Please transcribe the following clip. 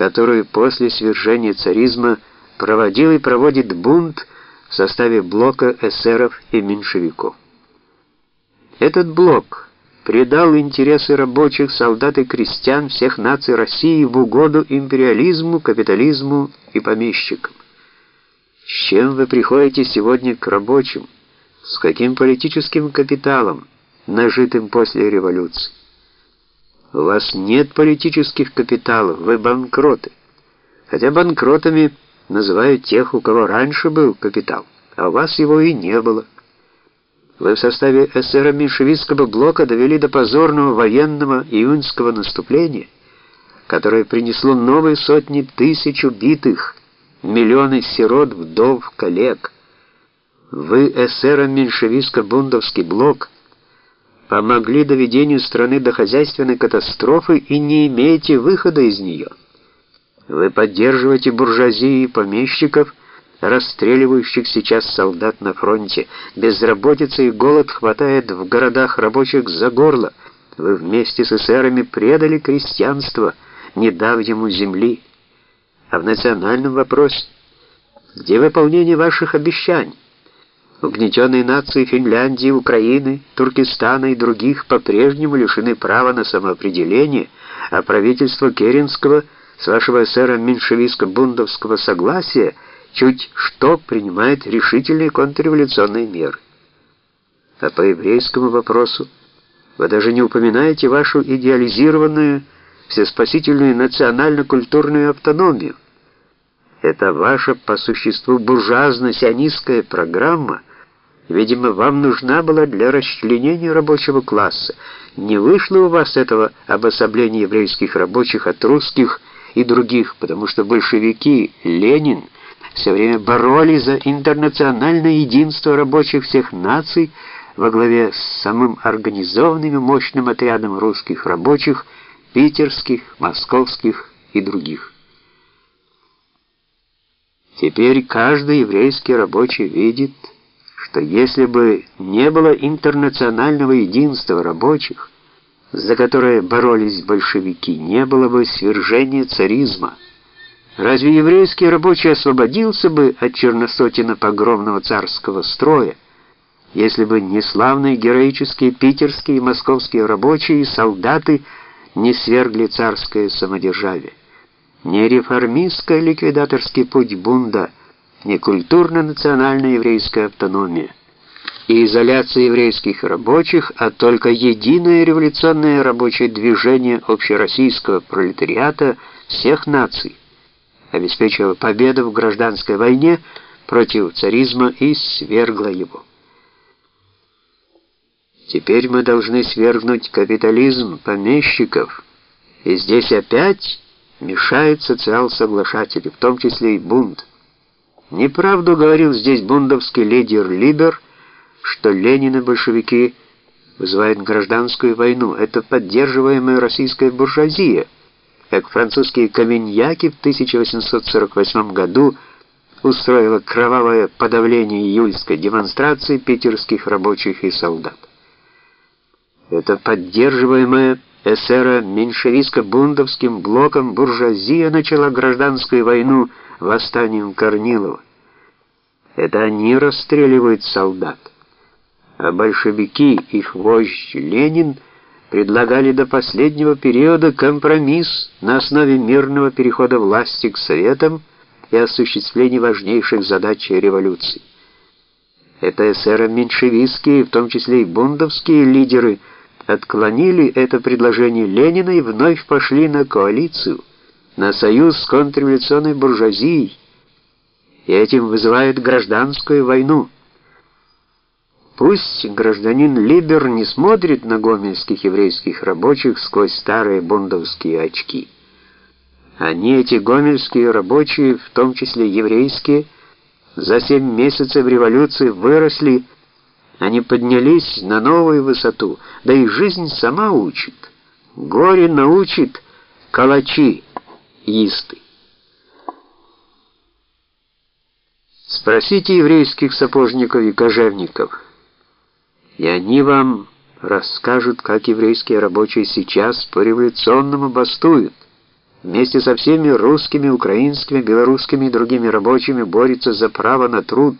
которую после свержения царизма проводил и проводит бунт в составе блока эсеров и меньшевиков. Этот блок предал интересы рабочих, солдат и крестьян всех наций России в угоду империализму, капитализму и помещикам. С чем вы приходите сегодня к рабочим? С каким политическим капиталом, нажитым после революции? У вас нет политических капиталов, вы банкроты. Хотя банкротами называют тех, у кого раньше был капитал, а у вас его и не было. Вы в составе эсера меньшевистского блока довели до позорного военного июньского наступления, которое принесло новые сотни тысяч убитых, миллионы сирот, вдов, коллег. Вы, эсеро-меньшевистско-бундовский блок, помогли доведению страны до хозяйственной катастрофы и не имеете выхода из нее. Вы поддерживаете буржуазию и помещиков, расстреливающих сейчас солдат на фронте. Безработица и голод хватает в городах рабочих за горло. Вы вместе с эсерами предали крестьянство, не дав ему земли. А в национальном вопросе, где выполнение ваших обещаний? Угнетенные нации Финляндии, Украины, Туркестана и других по-прежнему лишены права на самоопределение, а правительство Керенского с вашего эсера меньшевистско-бундовского согласия чуть что принимает решительные контрреволюционные меры. А по еврейскому вопросу вы даже не упоминаете вашу идеализированную всеспасительную национально-культурную автономию. Это ваша по существу буржуазно-сионистская программа – Видимо, вам нужна была для расчленения рабочего класса. Не вышло у вас этого обособления еврейских рабочих от русских и других, потому что большевики, Ленин, все время боролись за интернациональное единство рабочих всех наций во главе с самым организованным и мощным отрядом русских рабочих, питерских, московских и других. Теперь каждый еврейский рабочий видит, что если бы не было интернационального единства рабочих, за которое боролись большевики, не было бы свержения царизма. Разве еврейский рабочий освободился бы от черносотина погромного царского строя, если бы не славные героические питерские и московские рабочие и солдаты не свергли царское самодержавие? Не реформистский ликвидаторский путь бунда – не культурно-национальная еврейская автономия и изоляция еврейских рабочих, а только единое революционное рабочее движение общероссийского пролетариата всех наций обеспечило победу в гражданской войне против царизма и свергла его. Теперь мы должны свергнуть капитализм помещиков, и здесь опять мешают социал-соглашатели, в том числе и бунт. Неправду говорил здесь бундовский лидер Либер, что Ленин и большевики вызывают гражданскую войну. Это поддерживаемая российская буржуазия, как французские каменьяки в 1848 году устроила кровавое подавление июльской демонстрации питерских рабочих и солдат. Это поддерживаемая эсера меньшевистско-бундовским блоком буржуазия начала гражданскую войну восстанием Корнилова. Это они расстреливают солдат. А большевики, их вождь Ленин, предлагали до последнего периода компромисс на основе мирного перехода власти к Советам и осуществления важнейших задач революции. Это эсеро-меньшевистские, в том числе и бундовские лидеры, отклонили это предложение Ленина и вновь пошли на коалицию, на союз с контрреволюционной буржуазией, и этим вызывает гражданскую войну. Пусть гражданин Либер не смотрит на гомельских еврейских рабочих сквозь старые бундовские очки. Они, эти гомельские рабочие, в том числе еврейские, за семь месяцев революции выросли, они поднялись на новую высоту, да и жизнь сама учит. Горе научит калачи исты. Спросите еврейских сапожников и кожевников, и они вам расскажут, как еврейские рабочие сейчас по революционному бастуют, вместе со всеми русскими, украинскими, белорусскими и другими рабочими борется за право на труд,